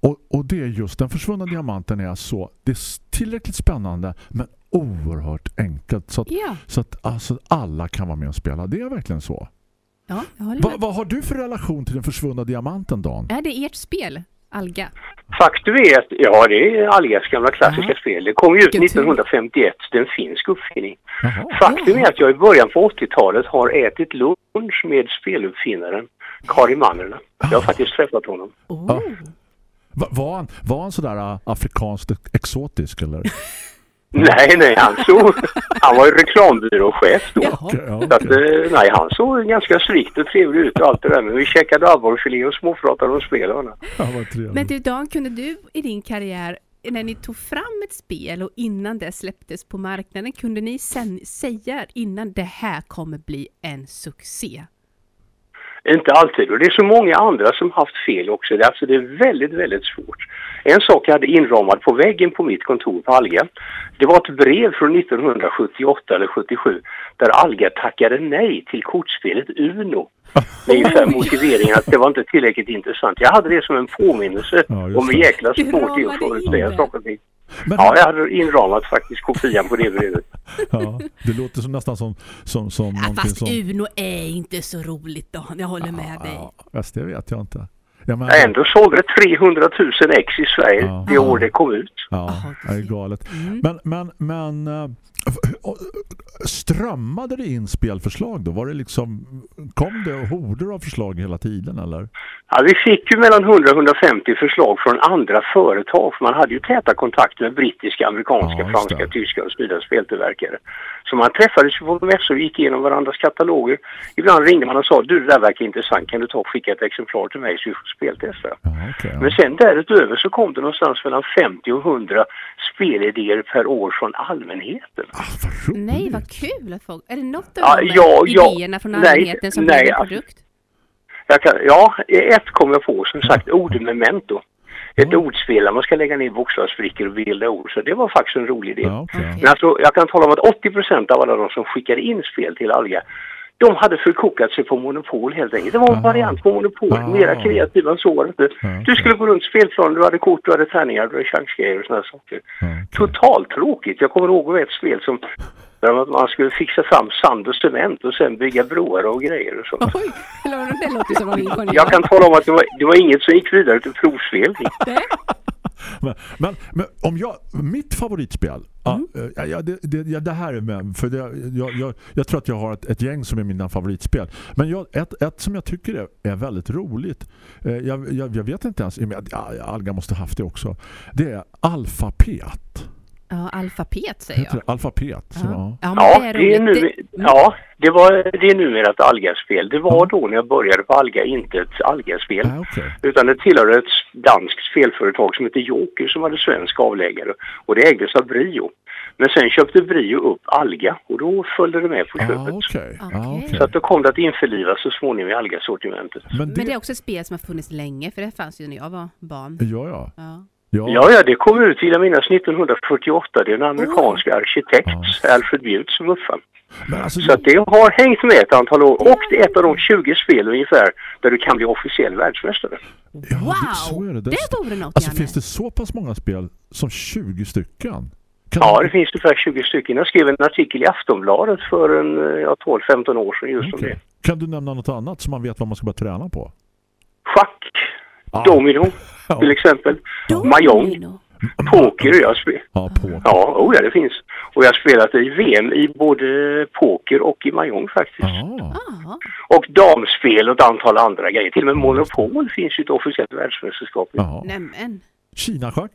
Och, och det är just den försvunna diamanten är så, det är tillräckligt spännande men oerhört enkelt så att, Ja, så att alltså, alla kan vara med och spela. Det är verkligen så. Ja Va, vad har du för relation till den försvunna diamanten, Dan? Är det ert spel, Alga? Faktum är att, ja det är Algas gamla klassiska Ja. spel. Det kom ju ut Vilken tur. 1951, det är en finsk uppfinning. Jaha. Faktum är att jag i början på 80-talet har ätit lunch med speluppfinnaren Kari Mannerna. Jag har faktiskt träffat honom. Oh. Ja. Va, var, han, var han sådär uh, afrikanskt exotisk eller? Nej, nej, han såg... Han var ju reklambyråchef då. Jaha. Så att, eh, nej, han såg ganska strikt och trevlig ut och allt det där. Men vi käkade abborrgelé och småpratade om spel och annat. Ja. Men du Dan, kunde du i din karriär, när ni tog fram ett spel och innan det släpptes på marknaden, kunde ni sen säga innan det här kommer bli en succé? Inte alltid. Och det är så många andra som haft fel också. Det, är alltså, det är väldigt, väldigt svårt. En sak jag hade inramad på väggen på mitt kontor på Alga. Det var ett brev från 1978 eller 77 där Alga tackade nej till kortspelet Uno. Med ungefär motiveringen att det var inte tillräckligt intressant. Jag hade det som en påminnelse Ja, om hur jäkla svårt det är att förutsäga in det. saker och ting. Men, Ja, jag hade inramat faktiskt kopian på det brevet. ja, det låter som nästan som, som, som Ja, fast som... Uno är inte så roligt Dan, jag håller med dig. Ja, fast det vet jag inte. Ja, men, Ändå sålde det 300 000 ex i Sverige Ja. det år det kom ut. Ja, det är galet. Mm. Men, men, men eh, strömmade det in spelförslag då? Var det liksom, kom det horder av förslag hela tiden eller? Ja, vi fick ju mellan 100 och 150 förslag från andra företag. För man hade ju täta kontakter med brittiska, amerikanska, Ja, franska, tyska och så vidare speltillverkare. Så man träffades på mässor och gick igenom varandras kataloger. Ibland ringde man och sa du det där verkar intressant, kan du ta och skicka ett exemplar till mig så vi får speltesta? Ja, okej, ja. Men sen därutöver så kom det någonstans mellan 50 och 100 spelidéer per år från allmänheten. Ah, vad roligt. Nej, vad kul att få... Är det något av Ja, de ja, ja. idéerna från allmänheten som nej, blir en alltså- produkt? Kan, ja, ett kom jag på som sagt, ordmemento. Ett ordspel där man ska lägga ner bokstavsbrickor och bilda ord. Så det var faktiskt en rolig idé. Ja. Okej. Men alltså, jag kan tala om att 80% av alla de som skickade in spel till Alga, de hade förkokat sig på Monopol helt enkelt. Det var en Aha. variant på Monopol. Ah. Mera kreativ än så var det inte. Ja, Du skulle gå runt spelplanen, du hade kort, du hade tärningar, du hade chansgrejer och sådana saker. Ja, okej. Totalt tråkigt. Jag kommer ihåg ett spel som där man- man skulle fixa fram sand och cement och sen bygga broar och grejer och sånt. Oj, det låter som en ingenjör. Jag kan tala om att det var, det var inget som gick vidare till provspelning. Men, men, men om jag, mitt favoritspel, Mm. ja, ja, ja, det, det, ja, det här är med, för det, jag, jag, jag tror att jag har ett, ett gäng som är mina favoritspel. Men jag, ett, ett som jag tycker är, är väldigt roligt, eh, jag, jag, jag vet inte ens, men Alga måste haft det också, det är Alfapet. Ja, alfabet säger Heter jag. det? Alfapet. Ja. Ja, Ja, det är det är, roligt. nu, Det- ja det, var, det är numera ett Alga-spel. Det var då när jag började på Alga inte ett Alga-spel. Ja, okej. Utan det tillhörde ett danskt spelföretag som heter Joker som hade svensk avläggare. Och det ägdes av Brio. Men sen köpte Brio upp Alga och då följde det med på Ah, köpet. Ah, Okej. okej. Så att då kom det att införlivas så småningom i Alga-sortimentet. Men det, Men det är också ett spel som har funnits länge, för det fanns ju när jag var barn. ja, ja. Ja. Ja. Ja, ja, det kom ut, vill jag minnas, 1948. Det är en amerikansk arkitekt, Alfred Bute, som uppfann. Alltså, Så att det har hängt med ett antal år och det är ett av de 20 spel ungefär där du kan bli officiell världsmästare. ja, det, så är det. Det vore något, Alltså Janne. finns det så pass många spel som 20 stycken? Kan Ja, det finns ungefär 20 stycken. Jag skrev en artikel i Aftonbladet för en ja, 12-15 år sedan just om Okej. det. Kan du nämna något annat som man vet vad man ska börja träna på? Schack. Domino Ja. till exempel, mahjong, poker. Jag spe- Ja, på. ja, oh ja, det finns. Och jag har spelat i VM i både poker och i mahjong faktiskt. Ah. Och damspel och ett antal andra grejer. Till och med Monopol finns ju ett officiellt världsmästerskap. Ja. Nämen. Kina-schack?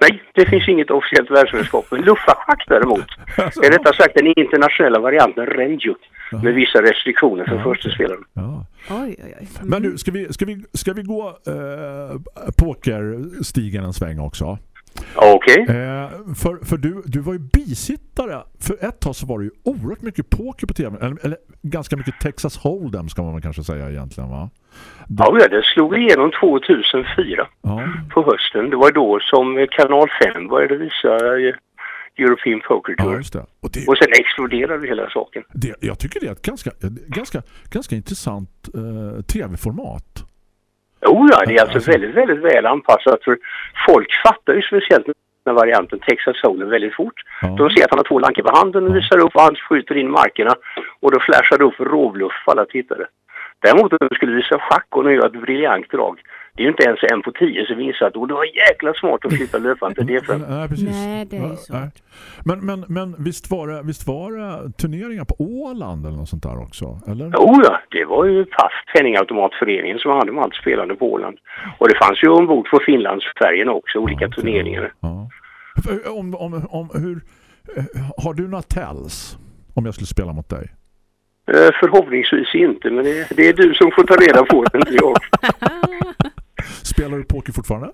Nej, det finns inget officiellt världsmästerskap. Men Luffarschack däremot Alltså, är detta sagt den internationella varianten Renju med vissa restriktioner för Ja, första spelaren. Ja. Oj, oj, oj. Men nu, ska vi, ska vi, ska vi gå eh, pokerstigen en sväng också? Okej. Eh, för för du, du var ju bisittare. För ett tag så var det ju oerhört mycket poker på tv. Eller, eller ganska mycket Texas Hold'em ska man kanske säga egentligen va? Ja, ja, det slog igenom 2004 Ja. på hösten. Det var då som Kanal 5 började visa eh, European Poker Ja, Tour. det. Och det, Och sen exploderade hela saken. det, jag tycker det är ett ganska, ganska, ganska intressant eh, tv-format. Jo, ja, det är alltså Alltså- väldigt, väldigt väl anpassat för folk fattar ju speciellt den varianten Texas Hold'em väldigt fort. Ja. De ser att han har två lankor på handen och visar upp och han skjuter in markerna och då flashar det upp råbluff för alla tittare. Däremot om du skulle visa schack och nu gör ett briljant drag. Det är ju inte ens en på tio som visar att "Åh, det var jäkla smart att flytta löpande till D5. Nej, precis. Nej, det är ju nej. Men, men, men visst, var det, visst var det turneringar på Åland eller något sånt där också? Eller? Jo ja, det var ju PAF, Penningautomatföreningen, som hade allt spelande på Åland. Och det fanns ju ombord på Finlandsfärgen också, olika Ja, turneringar. Ja. Om, om, om, hur, har du några tells om jag skulle spela mot dig? Eh, förhoppningsvis inte, men det, det är du som får ta reda på det, inte jag. Spelar du poker fortfarande?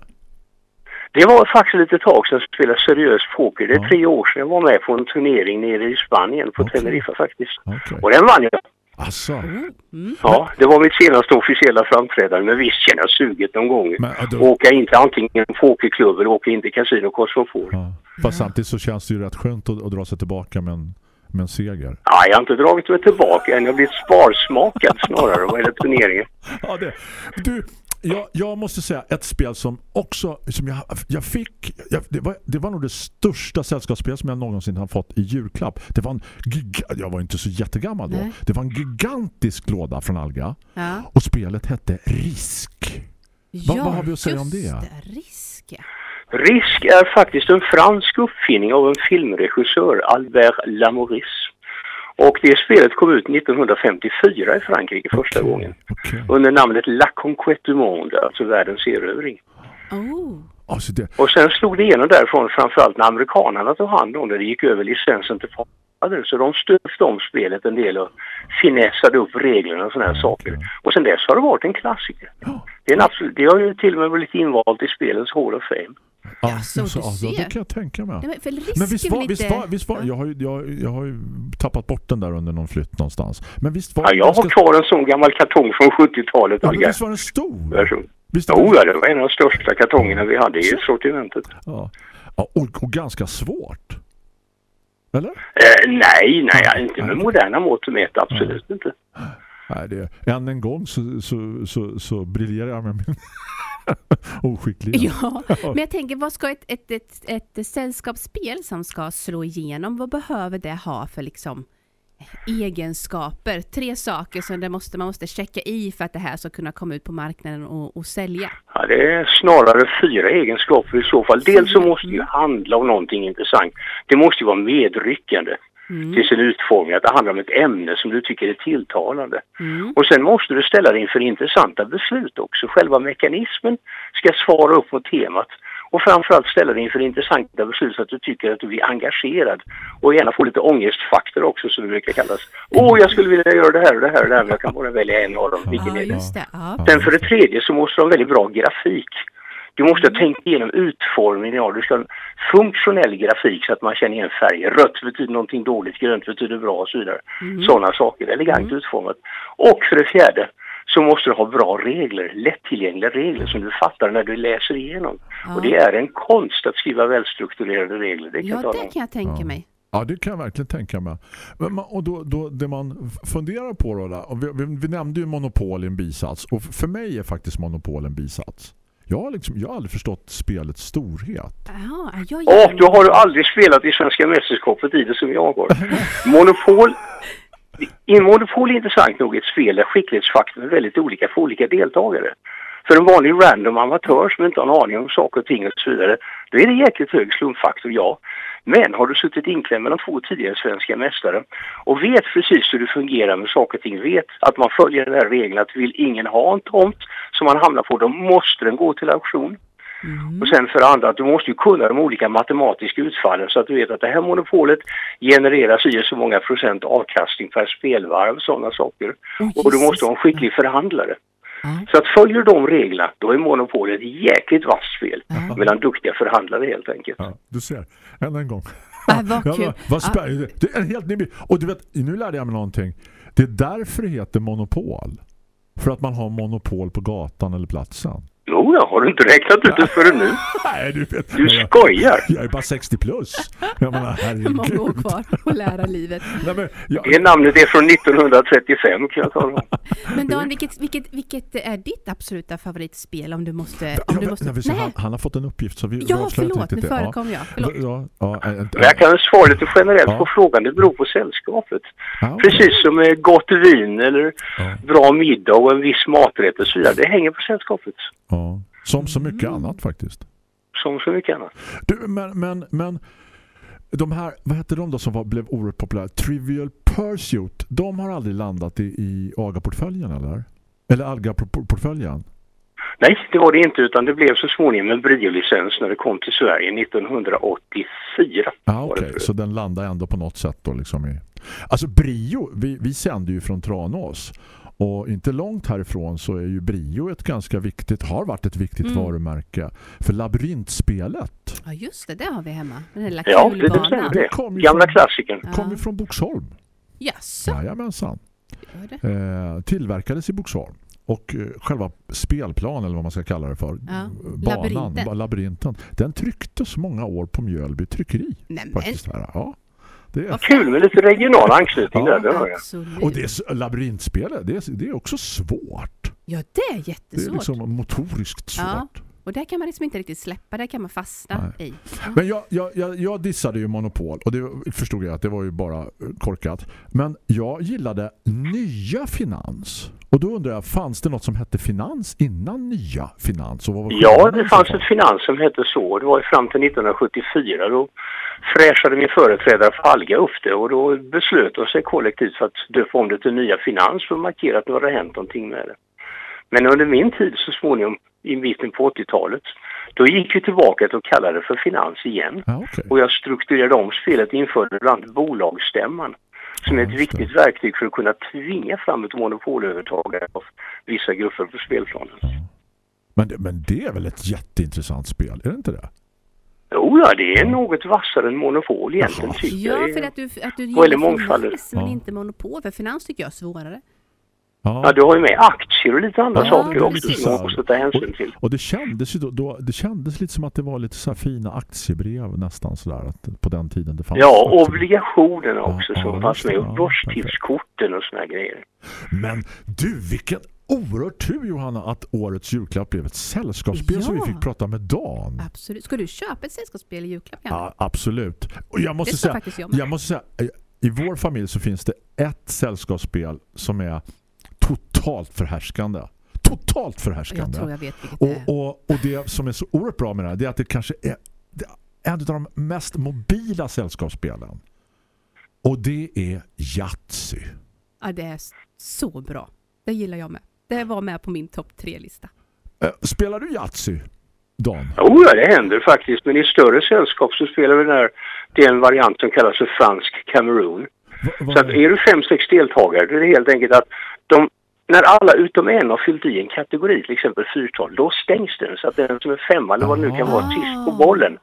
Det var faktiskt lite tag sedan jag spelade seriös poker. Det är Ja. tre år sedan jag var med på en turnering nere i Spanien på Okej. Teneriffa faktiskt. Okej. Och den vann jag. Alltså, Ja, det var mitt senaste officiella framträdande. Men visst känner jag suget någon gång. Men, då- Åka in till antingen en pokerklubb eller åka in till Casino Cosmopol. ja. Fast samtidigt så känns det ju rätt skönt att, att dra sig tillbaka med en, med en seger. Ja, jag har inte dragit mig tillbaka än. Jag har blivit sparsmakad snarare vad gäller turneringen. Ja, det. Du, jag, jag måste säga ett spel som också som jag, jag fick jag, det, var, det var nog det största sällskapsspel som jag någonsin har fått i julklapp. Det var en jag var inte så jättegammal då. Nej. Det var en gigantisk låda från Alga Ja. och spelet hette Risk. Vad- Ja, vad har vi att säga om det? Risk, ja. Risk är faktiskt en fransk uppfinning av en filmregissör, Albert Lamouris. Och det spelet kom ut 1954 i Frankrike första gången. Okej. Under namnet La Conquête du Monde, alltså världens erövring. Oh. Alltså det, Och sen slog det igenom därifrån framförallt när amerikanerna tog hand om det. Det gick över licensen till fader. Så de stöpte om spelet en del och finessade upp reglerna och sådana här saker. Och sen dess har det varit en klassiker. Det, är en absolut, det har ju till och med blivit invalt i spelens Hall of Fame. Ja, så så, alltså, det kan jag tänka mig. Nej, men visst var, väl visst lite- var, visst var jag, har ju, jag, jag har ju tappat bort den där under någon flytt någonstans. Men visst var Ja, jag har kvar en sån gammal kartong från 70-talet. Ja, men visst var den stor? Version. Visst Jo, ja, det var en av de största kartongerna vi hade i sortimentet. Ja. Ja, och, och ganska svårt. Eller? Eh, nej, nej, inte med moderna mått mätt, absolut inte. Nej, det, än en gång så, så, så, så briljerar jag med min oskicklighet. Ja, men jag tänker vad ska ett, ett, ett, ett sällskapsspel som ska slå igenom, vad behöver det ha för liksom egenskaper? Tre saker som det måste, man måste checka i för att det här ska kunna komma ut på marknaden och, och sälja. Ja, det är snarare fyra egenskaper i så fall. Dels så måste det ju handla om någonting intressant. Det måste ju vara medryckande till sin utformning. Att det handlar om ett ämne som du tycker är tilltalande. Och sen måste du ställa dig inför intressanta beslut också. Själva mekanismen ska svara upp mot temat. Och framförallt ställa dig inför intressanta beslut så att du tycker att du blir engagerad. Och gärna få lite ångestfaktor också som det brukar kallas. Åh, jag skulle vilja göra det här och det här och det här men jag kan bara välja en av dem. Vilken Ja, är det? det. Ja. Sen för det tredje så måste du ha väldigt bra grafik. Du måste tänka igenom utformningen av Du ska ha en funktionell grafik så att man känner igen färger. Rött betyder någonting dåligt, grönt betyder bra och så vidare. Sådana saker, elegant utformat. Och för det fjärde så måste du ha bra regler, lättillgängliga regler som du fattar när du läser igenom. Och det är en konst att skriva välstrukturerade regler. Det kan Ja, det kan jag tänka mig. Ja, det kan jag verkligen tänka mig. Men man, och då, då, det man funderar på då, där, och vi, vi, vi nämnde ju monopol i en bisats. Och för mig är faktiskt monopol en bisats. Jag har, liksom, jag har aldrig förstått spelets storhet. Jaha, jag Åh, gillar då har du aldrig spelat i Svenska mästerskapet i det som jag har. Monopol, i Monopol är intressant nog ett spel där skicklighetsfaktorn är väldigt olika för olika deltagare. För en vanlig random amatör som inte har en aning om saker och ting och så vidare, då är det jäkligt hög slumpfaktor, ja. Men har du suttit inklämd mellan två tidigare svenska mästare och vet precis hur det fungerar med saker och ting, vet att man följer den här regeln att vill ingen ha en tomt som man hamnar på, då måste den gå till auktion. Och sen för det andra att du måste ju kunna de olika matematiska utfallen så att du vet att det här monopolet genererar och så många procent avkastning per spelvarv och sådana saker. och du måste ha en skicklig förhandlare. Så att följer de reglerna, då är monopolet ett jäkligt vasst spel mellan duktiga förhandlare helt enkelt. Ja, du ser. Än en gång. Ah, vad kul. vad, vad. Det är en helt ny. Och du vet, nu lärde jag mig någonting. Det är därför det heter monopol. För att man har monopol på gatan eller platsen. Jo, ja, har du inte räknat ut det förrän nu? Nej, du vet. Du jag, skojar! jag är bara 60 plus. Jag menar, många år herregud. kvar att lära livet. Nej, men, jag, Det namnet är från 1935 kan jag tala om. Men Dan, vilket, vilket, vilket är ditt absoluta favoritspel om du måste... Om Ja, du måste nej, han, han har fått en uppgift så vi Ja, förlåt, inte nu förekom jag. Förlåt. Ja, ja, ja, jag kan svara lite generellt Ja. på frågan. Det beror på sällskapet. Precis som med gott vin eller Ja. bra middag och en viss maträtt och så vidare. Det hänger på sällskapet. Ja. Som så mycket Mm. annat faktiskt. Som så mycket annat. Du, men, men, men de här, vad heter de då som var, blev oerhört populära? Trivial Pursuit, de har aldrig landat i, i AGA-portföljen eller? Eller ALGA-portföljen? Nej, det var det inte utan det blev så småningom en Brio-licens när det kom till Sverige 1984. Ja, var det okej. förut. Så den landar ändå på något sätt då liksom i... Alltså Brio, vi, vi sänder ju från Tranås. Och inte långt härifrån så är ju Brio ett ganska viktigt, har varit ett viktigt Mm. varumärke för labyrintspelet. Ja, just det. Det har vi hemma. Den lilla Ja, det stämmer kulbanan. det. kom ju Gamla från- klassikern. Ja. Kommer från Boxholm. Jaså? Jajamensan. Det? Eh, tillverkades i Boxholm. Och eh, själva spelplanen eller vad man ska kalla det för. Ja, Banan, labyrinten. labyrinten. Den trycktes många år på Mjölby tryckeri. Nej, men. Faktiskt. Ja. Det är, Kul med lite regional anknytning Ja. där, det och det är labyrintspelet, det är, det är också svårt. Ja, det är Det är jättesvårt. liksom motoriskt svårt. Ja. Och där kan man liksom inte riktigt släppa, där kan man fastna i. Men jag, jag, jag, jag dissade ju Monopol och det förstod jag att det var ju bara korkat. Men jag gillade nya finans. Och då undrar jag, fanns det något som hette finans innan nya finans? Och vad var Ja, det fanns ett finans som hette så. Det var ju fram till 1974. Då fräschade min företrädare Falga upp det och då beslöt de sig kollektivt för att döpa om det till Nya Finans för att markera att nu har det hänt någonting med det. Men under min tid så småningom i mitten på 80-talet då gick vi tillbaka till att kalla det för finans igen. Ja, okej. Och jag strukturerade om spelet införde bland annat bolagsstämman som är ett viktigt verktyg för att kunna tvinga fram ett monopolövertagande av vissa grupper på spelplanen. Men, det- men det är väl ett jätteintressant spel, är det inte det? Jo, ja, det är något vassare än monopol egentligen Jaha. tycker Ja, jag. för att du, att du gillar finans men Ja. inte monopol. För finans tycker jag är svårare. Ja, du har ju med aktier och lite andra Ja, saker också som man måste ta hänsyn till. Och det kändes ju då, då, det kändes lite som att det var lite så här fina aktiebrev nästan sådär att på den tiden det fanns. Ja, aktiebrev. obligationerna också Ja, som ja, fanns med och Ja, börstipskorten och såna här grejer. Men du, vilken oerhört tur Johanna att årets julklapp blev ett sällskapsspel som vi Ja. fick prata med Dan. Absolut. Ska du köpa ett sällskapsspel i julklapp? Ja, absolut. Och jag måste säga, jag jag måste säga, i vår familj så finns det ett sällskapsspel som är totalt förhärskande. Totalt förhärskande. Jag tror jag vet vilket det är. Och, och, och det som är så oerhört bra med det här det är att det kanske är det är en av de mest mobila sällskapsspelen. Och det är Yatzy. Ja, det är så bra. Det gillar jag med. Det var med på min topp tre-lista. Eh, Spelar du Yatzy, Dan? Jo, ja, det händer faktiskt. Men i större sällskap så spelar vi den här, det är en variant som kallas för fransk Cameroon. Va- va- Så att är du fem, sex deltagare, då är det helt enkelt att de, när alla utom en har fyllt i en kategori, till exempel fyrtal, då stängs den. Så att den som är femma eller vad det nu kan vara, sist på bollen,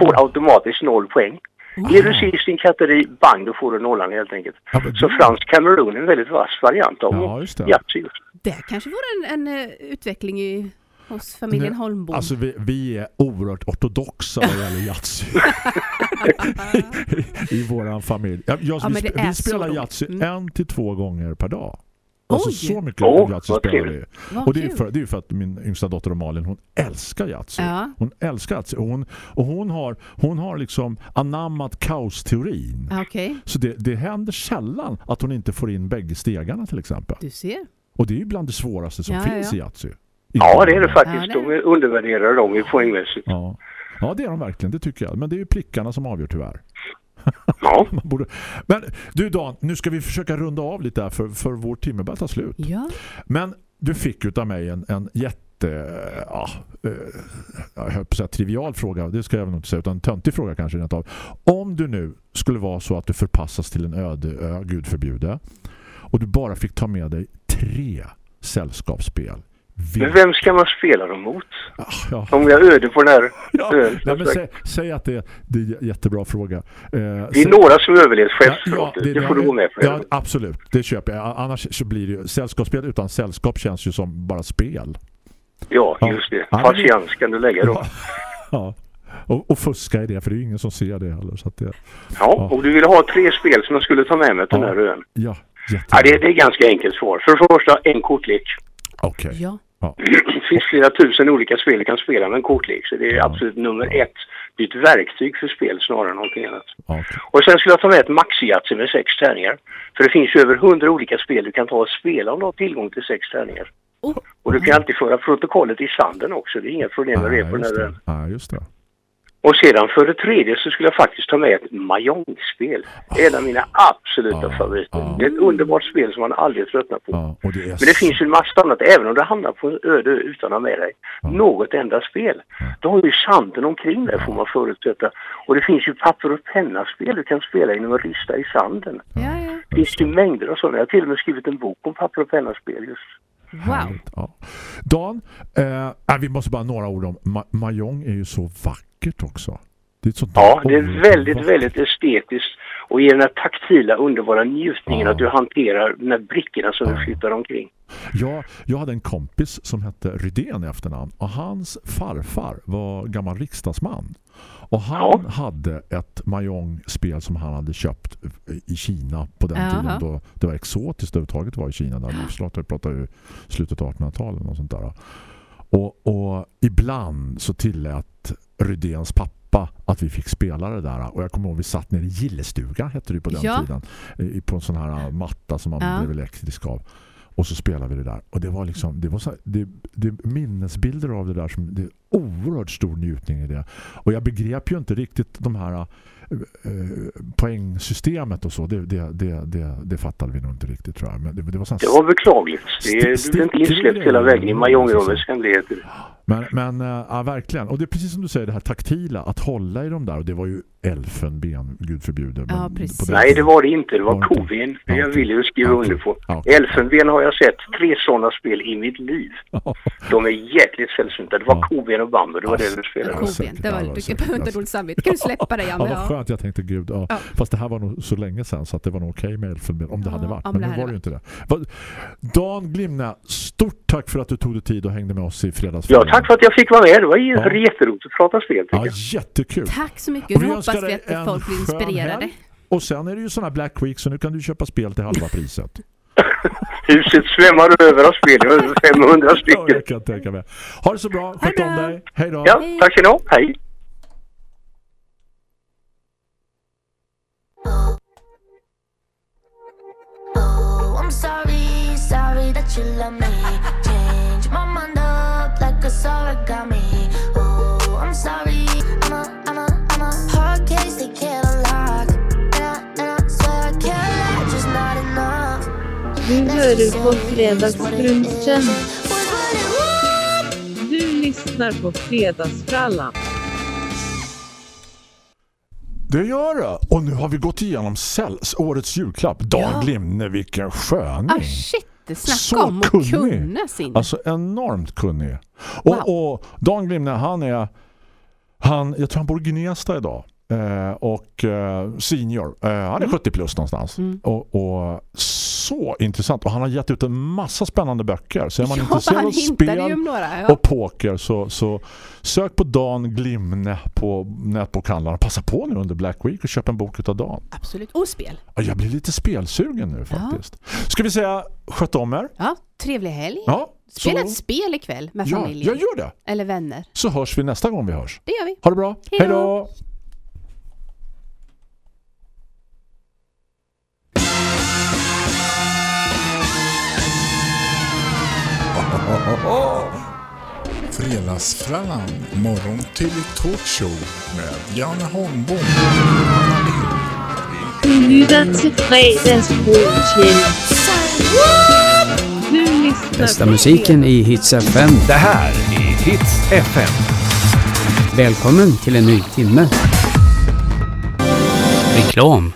får automatiskt noll poäng. Är du sist i en kategori, bang, då får du nollan helt enkelt. Ja, men Så fransk Cameroon är en väldigt vass variant av Ja, just det. Yatzy. Det kanske vore en, en eh, utveckling i, hos familjen Holmbom. Alltså vi, vi är oerhört ortodoxa vad gäller Yatzy. I, I våran familj. Ja, jag, Ja, vi, sp- vi spelar. Yatzy Mm. en till två gånger per dag. Alltså Oj! så mycket Åh, Yatzy spelar vi. Och det är, för, det är för att min yngsta dotter Malin, hon älskar Yatzy. Ja. Hon älskar Yatzy. Och hon, och hon har, hon har liksom anammat kaosteorin. Ja, Okej, Så det, det händer sällan att hon inte får in bägge stegarna till exempel. du ser. Och det är ju bland det svåraste som Ja, finns ja. i Yatzy. Ja, det är det Ja, faktiskt. det är De är undervärderar dem i poängmässigt. Ja. ja, det är de verkligen, det tycker jag. Men det är ju prickarna som avgör tyvärr. Ja. Man borde... Men du Dan, nu ska vi försöka runda av lite här för, för vår timme börjar ta slut. Ja. Men du fick utav mig en, en jätte ja, eh, jag höll på att säga trivial fråga, det ska jag väl inte säga utan en töntig fråga kanske rent av. Om du nu skulle vara så att du förpassas till en öde ö, gud förbjude och du bara fick ta med dig tre sällskapsspel. Men vem ska man spela dem mot? Ah, ja. Om jag öde på den här Ja, ön. men säg, att det, det är en jättebra fråga. Eh, Det är säg- några som överlevt skeppsbrottet. det, får du gå med på. Ja, absolut. Det köper jag. Annars så blir det ju sällskapsspel utan sällskap känns ju som bara spel. Ja, Ja. just det. Ja, det- Patiens kan du lägga då. Ja. ja. Och, och fuska i det, för det är ju ingen som ser det heller. Så att det, Ja, och du ville ha tre spel som jag skulle ta med mig till Ja. den här ön. ja, jättebra. Ja, det, det är ganska enkelt svar. För det första, en kortlek. Okej. Ja. Det finns flera tusen olika spel du kan spela med en kortlek. Så det är Ja. absolut nummer ett. Det är ett verktyg för spel snarare än någonting annat. okej. Och sen skulle jag ta med ett maxi med sex tärningar. För det finns ju över hundra olika spel du kan ta och spela om du har tillgång till sex tärningar. Oh. Och du kan alltid föra protokollet i sanden också. Det är inga problem med det på den här. Ja, just det. Och sedan för det tredje så skulle jag faktiskt ta med ett mahjongspel. Det är en av mina absoluta Ah, favoriter. ah. Det är ett underbart spel som man aldrig tröttnar på. Och det är Men det finns ju en massa annat, även om du hamnar på en öde utan att ha med dig något enda spel. Då har ju sanden omkring dig får man förutsätta. Och det finns ju papper och penna-spel du kan spela genom att rista i sanden. Ja, ja. Det finns ju mängder av sådana. Jag har till och med skrivit en bok om papper och penna-spel just. Wow. Ja. Dan, eh, äh, vi måste bara några ord om Ma Mahjong är ju så vackert också. Det Ja, det är väldigt, väldigt estetiskt och ger den här taktila, underbara njutningen Ja. att du hanterar de här brickorna som Ja. du flyttar omkring. Ja, jag hade en kompis som hette Rydén i efternamn och hans farfar var gammal riksdagsman. Och han hade ett Mahjong-spel som han hade köpt i Kina på den Jaha. tiden då det var exotiskt överhuvudtaget var i Kina där jag pratar ju slutet av 1800-talet och sånt där. Och, och ibland så tillät Rydéns pappa att vi fick spela det där. Och jag kommer ihåg vi satt nere i gillestuga hette det på den Ja. tiden. På en sån här matta som man Ja. blev elektrisk av. Och så spelade vi det där. Och det var liksom, det var så, det, det minnesbilder av det där som det är oerhört stor njutning i det. Och jag begrep ju inte riktigt de här eh, poängsystemet och så. Det, det, det, det, det fattade vi nog inte riktigt tror jag. Men det, det var sån Det var beklagligt. Det, du blev inte insläppt hela vägen i Mahjongrummets hemligheter. Men, men äh, ja, verkligen. Och det är precis som du säger, det här taktila. Att hålla i de där. Och det var ju elfenben, gud förbjuder. Ja, den Nej, det var det inte. Det var Var det inte? koven. Ja, Jag okej. vill ju skriva Ja, under på. Ja. Elfenben har jag sett tre sådana spel i mitt liv. De är jäkligt sällsynta. Det var Ja. koven och bambu. Det var det du spelade. Ja, säkert. Det var, Ja, du behöver inte Ja, dåligt samvete. Kan du släppa det, Ja, Janne? vad Ja. skönt. Jag tänkte, gud. Ja. Ja. Fast det här var nog så länge sedan så att det var nog okej med elfenben. Om det Ja, hade varit. Men det nu var det ju inte det. Vad- Dan Glimne, stort tack för att du tog dig tid och hängde med oss i fredags. Ja, tack för att jag fick vara med. Det var Ja. jätteroligt att prata spel. Ja, jättekul. Tack så mycket. Och vi hoppas vi att folk blir inspirerade. helg. Och sen är det ju här Black Week så nu kan du köpa spel till halva priset. Huset svämmar över av spel. Det var över 500 Ja, stycken. jag kan tänka mig. Ha det så bra. Sköt om dig. Hej då. Ja, tack ska ni ha. Hej. Oh, I'm sorry, sorry that you love me. Du hører på Fredagsbrunchen. Du lyssnar på Fredagsfrallan. Det gör det. Och nu har vi gått igenom Cells, årets julklapp. Dan Ja. Glimne, vilken sköning. Ah shit, snacka Så om att kunnig. kunna sin. Alltså enormt kunnig. Och, Wow. och Dan Glimne, han är han, jag tror han bor i Gnesta idag. Eh, och eh, senior. Eh, han är 70 plus någonstans. Mm. Och, och så intressant. Och han har gett ut en massa spännande böcker. Så är man ja, intresserad av spel några. Ja. och poker så, så sök på Dan Glimne på nätbokhandlarna. Passa på nu under Black Week och köp en bok utav Dan. Absolut. Och spel. Ja, Jag blir lite spelsugen nu faktiskt. Ska vi säga sköt om er? Ja, trevlig helg. Ja, Spela så- ett spel ikväll med ja, familjen. jag gör det. Eller vänner. Så hörs vi nästa gång vi hörs. Det gör vi. Ha det bra. Hej då. Fredagsfrallan, morgon till talkshow med Janne Holmbom. Du lytter til Fredagsbrunchen. Du lyssnar Bästa musiken i Hits FM. Det här är Hits FM. Välkommen till en ny timme. Reklam.